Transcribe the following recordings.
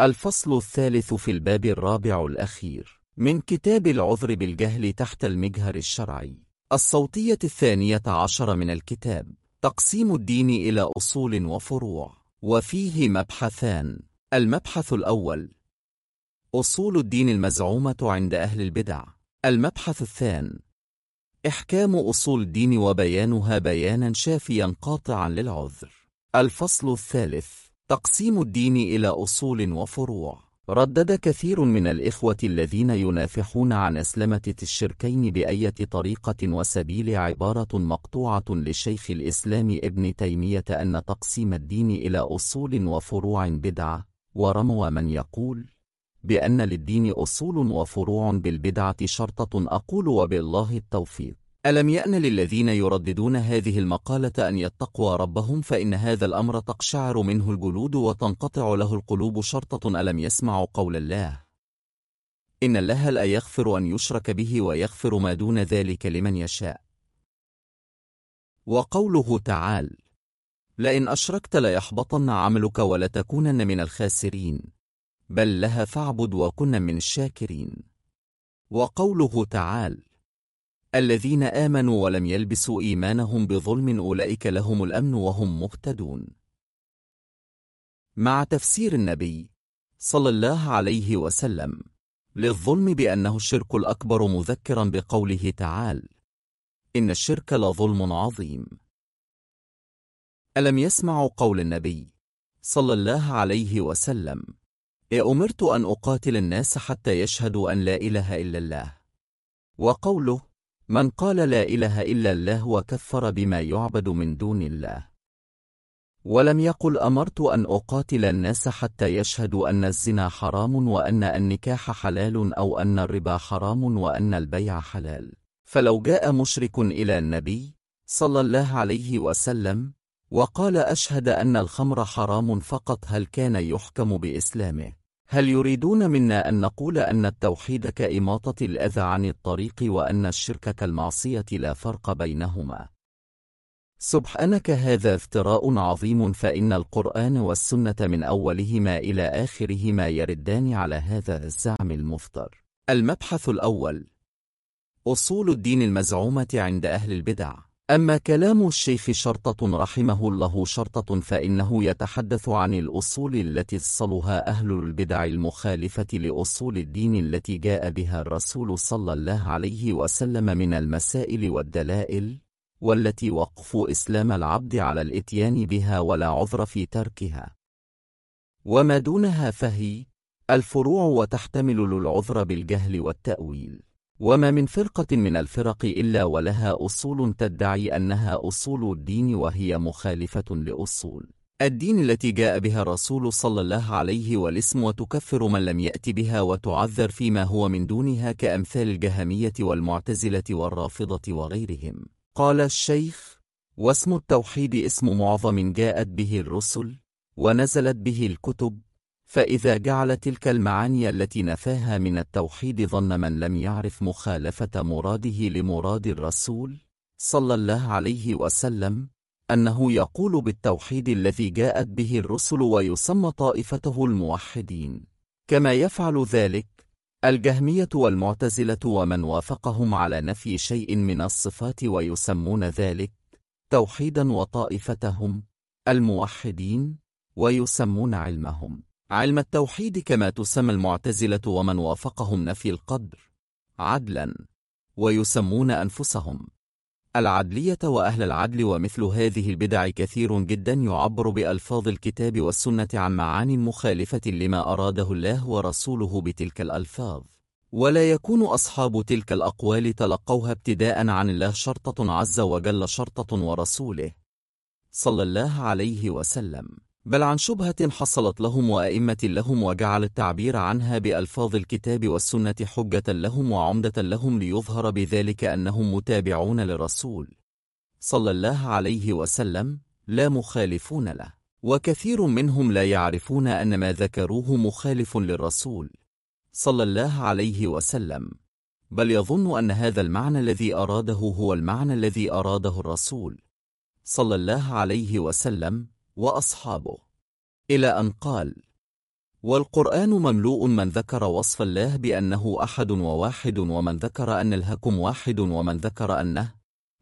الفصل الثالث في الباب الرابع الأخير. من كتاب العذر بالجهل تحت المجهر الشرعي. الصوتية الثانية عشر من الكتاب. تقسيم الدين إلى أصول وفروع. وفيه مبحثان. المبحث الأول. أصول الدين المزعومة عند أهل البدع. المبحث الثاني إحكام أصول الدين وبيانها بيانا شافيا قاطعا للعذر. الفصل الثالث. تقسيم الدين إلى أصول وفروع. ردد كثير من الإخوة الذين ينافحون عن أسلمة الشركين بأية طريقة وسبيل عبارة مقطوعة لشيخ الإسلام ابن تيمية أن تقسيم الدين إلى أصول وفروع بدعة. ورموا من يقول بأن للدين أصول وفروع بالبدعة شرطة أقول وبالله التوفيق. ألم يأن للذين يرددون هذه المقالة أن يتقوا ربهم فإن هذا الأمر تقشعر منه الجلود وتنقطع له القلوب شرطة ألم يسمعوا قول الله؟ إن الله لا يغفر أن يشرك به ويغفر ما دون ذلك لمن يشاء. وقوله تعالى لئن أشركت ليحبطن عملك ولتكونن من الخاسرين. بل لها فاعبد وكن من الشاكرين. وقوله تعالى الذين آمنوا ولم يلبسوا إيمانهم بظلم أولئك لهم الأمن وهم مهتدون. مع تفسير النبي صلى الله عليه وسلم للظلم بأنه الشرك الأكبر مذكرا بقوله تعالى إن الشرك لظلم عظيم. ألم يسمعوا قول النبي صلى الله عليه وسلم أمرت أن أقاتل الناس حتى يشهدوا أن لا إله إلا الله؟ وقوله من قال لا إله إلا الله وكفر بما يعبد من دون الله. ولم يقل أمرت أن أقاتل الناس حتى يشهدوا أن الزنا حرام وأن النكاح حلال أو أن الربا حرام وأن البيع حلال. فلو جاء مشرك إلى النبي صلى الله عليه وسلم وقال أشهد أن الخمر حرام فقط هل كان يحكم بإسلامه؟ هل يريدون منا أن نقول أن التوحيد كإماطة الأذى عن الطريق وأن الشرك كالمعصية لا فرق بينهما؟ سبحانك هذا افتراء عظيم فإن القرآن والسنة من أولهما إلى آخرهما يردان على هذا الزعم المفتر المبحث الأول أصول الدين المزعومة عند أهل البدع أما كلام الشيخ شرطة رحمه الله شرطة فإنه يتحدث عن الأصول التي اصلها أهل البدع المخالفة لأصول الدين التي جاء بها الرسول صلى الله عليه وسلم من المسائل والدلائل والتي وقف إسلام العبد على الإتيان بها ولا عذر في تركها. وما دونها فهي الفروع وتحتمل للعذر بالجهل والتأويل. وما من فرقة من الفرق إلا ولها أصول تدعي أنها أصول الدين وهي مخالفة لأصول الدين التي جاء بها الرسول صلى الله عليه والاسم وتكفر من لم يأت بها وتعذر فيما هو من دونها كأمثال الجهمية والمعتزلة والرافضة وغيرهم. قال الشيخ واسم التوحيد اسم معظم جاءت به الرسل ونزلت به الكتب فإذا جعل تلك المعاني التي نفاها من التوحيد ظن من لم يعرف مخالفة مراده لمراد الرسول صلى الله عليه وسلم أنه يقول بالتوحيد الذي جاءت به الرسل ويسمى طائفته الموحدين. كما يفعل ذلك الجهمية والمعتزلة ومن وافقهم على نفي شيء من الصفات ويسمون ذلك توحيدا وطائفتهم الموحدين ويسمون علمهم. علم التوحيد كما تسمى المعتزلة ومن وافقهم نفي القدر عدلا ويسمون أنفسهم. العدلية وأهل العدل ومثل هذه البدع كثير جدا يعبر بألفاظ الكتاب والسنة عن معاني مخالفة لما أراده الله ورسوله بتلك الألفاظ. ولا يكون أصحاب تلك الأقوال تلقوها ابتداء عن الله شرطة عز وجل شرطة ورسوله. صلى الله عليه وسلم. بل عن شبهة حصلت لهم وأئمة لهم وجعل التعبير عنها بألفاظ الكتاب والسنة حجة لهم وعمدة لهم ليظهر بذلك أنهم متابعون للرسول صلى الله عليه وسلم لا مخالفون له. وكثير منهم لا يعرفون أن ما ذكروه مخالف للرسول صلى الله عليه وسلم. بل يظن أن هذا المعنى الذي أراده هو المعنى الذي أراده الرسول صلى الله عليه وسلم وأصحابه. إلى أن قال والقرآن مملوء من ذكر وصف الله بأنه أحد وواحد ومن ذكر أن الهكم واحد ومن ذكر أنه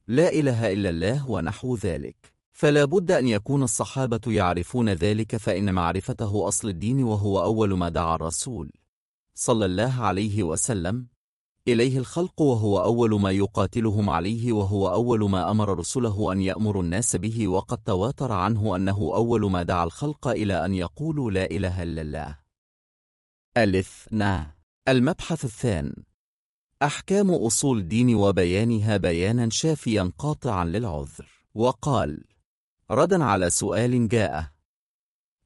لا إله إلا الله ونحو ذلك. فلا بد أن يكون الصحابة يعرفون ذلك فإن معرفته أصل الدين وهو أول ما دعا الرسول صلى الله عليه وسلم. إليه الخلق وهو أول ما يقاتلهم عليه وهو أول ما أمر رسله أن يأمر الناس به وقد تواتر عنه أنه أول ما دعا الخلق إلى أن يقولوا لا إله إلا الله. ألف نا. المبحث الثاني أحكام أصول الدين وبيانها بيانا شافيا قاطعا للعذر. وقال ردا على سؤال جاء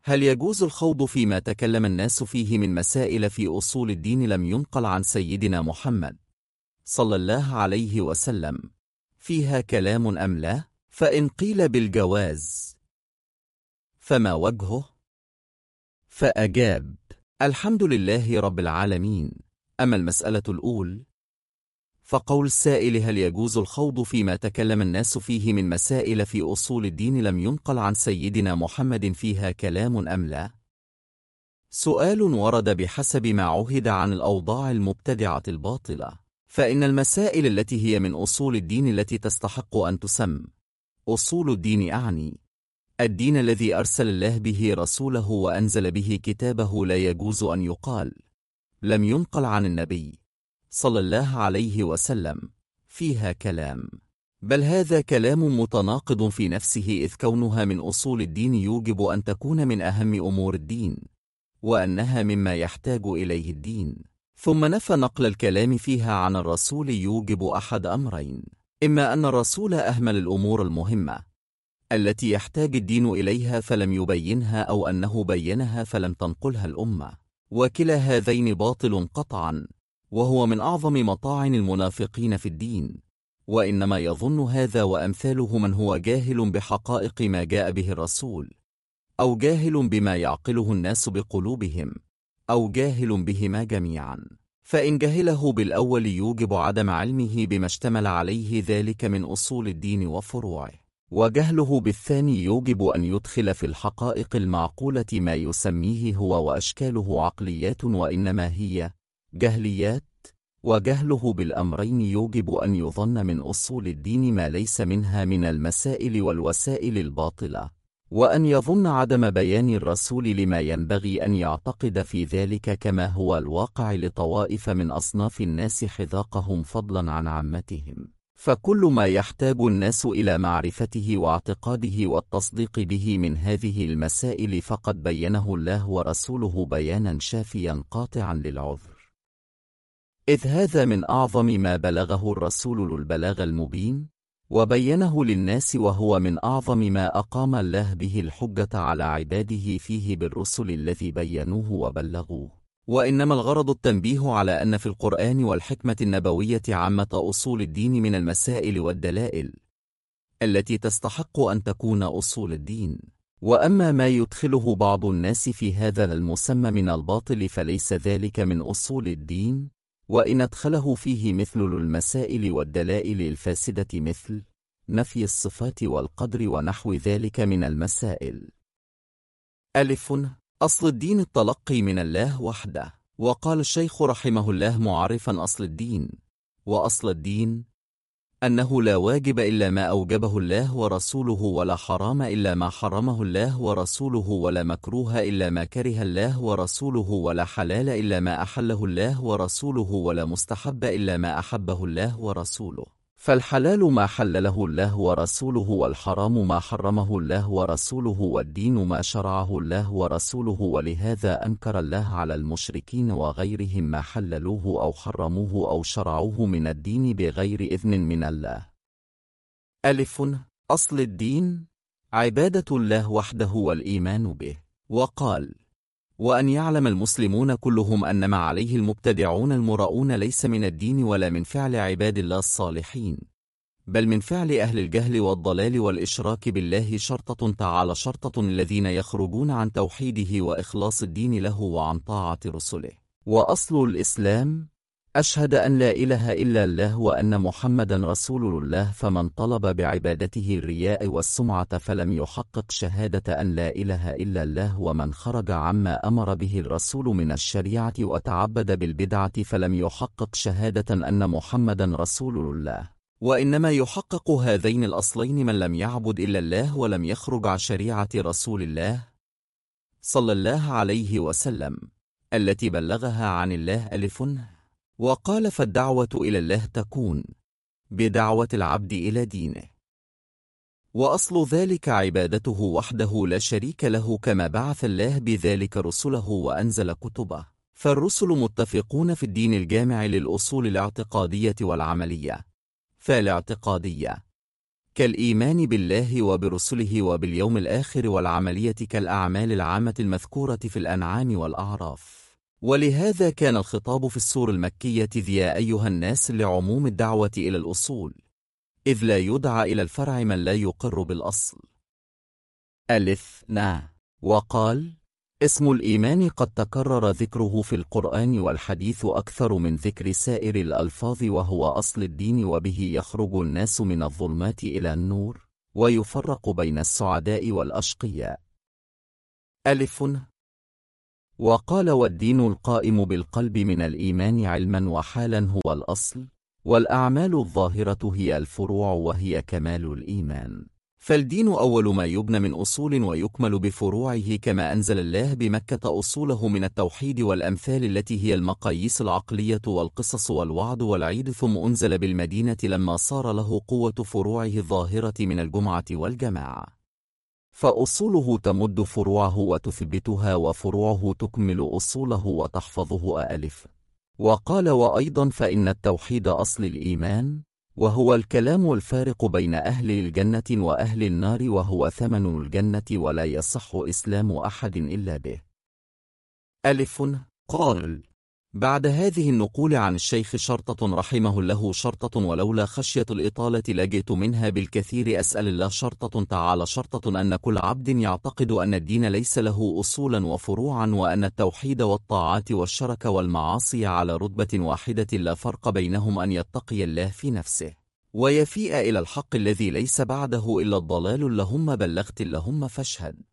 هل يجوز الخوض فيما تكلم الناس فيه من مسائل في أصول الدين لم ينقل عن سيدنا محمد صلى الله عليه وسلم فيها كلام أم لا؟ فإن قيل بالجواز فما وجهه؟ فأجاب الحمد لله رب العالمين أما المسألة الأول فقول السائل هل يجوز الخوض فيما تكلم الناس فيه من مسائل في أصول الدين لم ينقل عن سيدنا محمد فيها كلام أم لا؟ سؤال ورد بحسب ما عهد عن الأوضاع المبتدعة الباطلة. فإن المسائل التي هي من أصول الدين التي تستحق أن تسم. أصول الدين أعني. الدين الذي أرسل الله به رسوله وأنزل به كتابه لا يجوز أن يقال. لم ينقل عن النبي. صلى الله عليه وسلم فيها كلام. بل هذا كلام متناقض في نفسه إذ كونها من أصول الدين يوجب أن تكون من أهم أمور الدين وأنها مما يحتاج إليه الدين. ثم نفى نقل الكلام فيها عن الرسول يوجب أحد أمرين إما أن الرسول أهمل الأمور المهمة التي يحتاج الدين إليها فلم يبينها أو أنه بينها فلم تنقلها الأمة. وكلا هذين باطل قطعا وهو من أعظم مطاعن المنافقين في الدين. وإنما يظن هذا وأمثاله من هو جاهل بحقائق ما جاء به الرسول أو جاهل بما يعقله الناس بقلوبهم أو جاهل بهما جميعا. فإن جهله بالأول يوجب عدم علمه بما اشتمل عليه ذلك من أصول الدين وفروعه. وجهله بالثاني يوجب أن يدخل في الحقائق المعقولة ما يسميه هو وأشكاله عقليات وإنما هي جهليات وجهله بالأمرين يوجب أن يظن من أصول الدين ما ليس منها من المسائل والوسائل الباطلة وأن يظن عدم بيان الرسول لما ينبغي أن يعتقد في ذلك كما هو الواقع لطوائف من أصناف الناس حذاقهم فضلا عن عامتهم. فكل ما يحتاج الناس إلى معرفته واعتقاده والتصديق به من هذه المسائل فقد بينه الله ورسوله بيانا شافيا قاطعا للعذر. إذ هذا من أعظم ما بلغه الرسول البلاغ المبين وبينه للناس وهو من أعظم ما أقام الله به الحجة على عباده فيه بالرسل الذي بينوه وبلغوه. وإنما الغرض التنبيه على أن في القرآن والحكمة النبوية عامة أصول الدين من المسائل والدلائل التي تستحق أن تكون أصول الدين. وأما ما يدخله بعض الناس في هذا المسمى من الباطل فليس ذلك من أصول الدين. وإن أدخله فيه مثل المسائل والدلائل الفاسدة مثل نفي الصفات والقدر ونحو ذلك من المسائل. ألف أصل الدين التلقي من الله وحده. وقال الشيخ رحمه الله معرفا أصل الدين. وأصل الدين أنه لا واجب إلا ما أوجبه الله ورسوله ولا حرام إلا ما حرمه الله ورسوله ولا مكروه إلا ما كره الله ورسوله ولا حلال إلا ما أحله الله ورسوله ولا مستحب إلا ما أحبه الله ورسوله. فالحلال ما حلله الله ورسوله والحرام ما حرمه الله ورسوله والدين ما شرعه الله ورسوله ولهذا أنكر الله على المشركين وغيرهم ما حللوه أو حرموه أو شرعوه من الدين بغير إذن من الله. ألف أصل الدين عبادة الله وحده والإيمان به. وقال وأن يعلم المسلمون كلهم أن ما عليه المبتدعون المراؤون ليس من الدين ولا من فعل عباد الله الصالحين بل من فعل أهل الجهل والضلال والإشراك بالله شرطة تعالى شرطة الذين يخرجون عن توحيده وإخلاص الدين له وعن طاعة رسله. وأصل الإسلام أشهد أن لا إله إلا الله وأن محمدا رسول الله فمن طلب بعبادته الرياء والسمعة فلم يحقق شهادة أن لا إله إلا الله ومن خرج عما أمر به الرسول من الشريعة وتعبد بالبدعة فلم يحقق شهادة أن محمدا رسول الله. وإنما يحقق هذين الأصلين من لم يعبد إلا الله ولم يخرج عن شريعة رسول الله صلى الله عليه وسلم التي بلغها عن الله ألف وقال فالدعوة إلى الله تكون بدعوة العبد إلى دينه. وأصل ذلك عبادته وحده لا شريك له كما بعث الله بذلك رسله وأنزل كتبه. فالرسل متفقون في الدين الجامع للأصول الاعتقادية والعملية. فالاعتقادية. كالإيمان بالله وبرسله وباليوم الآخر والعملية كالأعمال العامة المذكورة في الأنعام والأعراف. ولهذا كان الخطاب في السور المكية ذي يا أيها الناس لعموم الدعوة إلى الأصول إذ لا يدعى إلى الفرع من لا يقر بالأصل. ألف نا. وقال اسم الإيمان قد تكرر ذكره في القرآن والحديث أكثر من ذكر سائر الألفاظ وهو أصل الدين وبه يخرج الناس من الظلمات إلى النور ويفرق بين السعداء والأشقياء. ألف وقال والدين القائم بالقلب من الإيمان علما وحالا هو الأصل والأعمال الظاهرة هي الفروع وهي كمال الإيمان. فالدين أول ما يبنى من أصول ويكمل بفروعه كما أنزل الله بمكة أصوله من التوحيد والأمثال التي هي المقاييس العقلية والقصص والوعد والعيد ثم أنزل بالمدينة لما صار له قوة فروعه الظاهرة من الجمعة والجماعة. فأصوله تمد فروعه وتثبتها وفروعه تكمل أصوله وتحفظه ألف وقال وأيضا فإن التوحيد أصل الإيمان وهو الكلام الفارق بين أهل الجنة وأهل النار وهو ثمن الجنة ولا يصح إسلام أحد إلا به. ألف قال بعد هذه النقول عن الشيخ شرطة رحمه الله شرطة ولولا خشية الإطالة لجئت منها بالكثير أسأل الله شرطة تعالى شرطة أن كل عبد يعتقد أن الدين ليس له أصولا وفروعا وأن التوحيد والطاعات والشرك والمعاصي على رتبة واحدة لا فرق بينهم أن يتقي الله في نفسه. ويفيء إلى الحق الذي ليس بعده إلا الضلال اللهم بلغت اللهم فاشهد.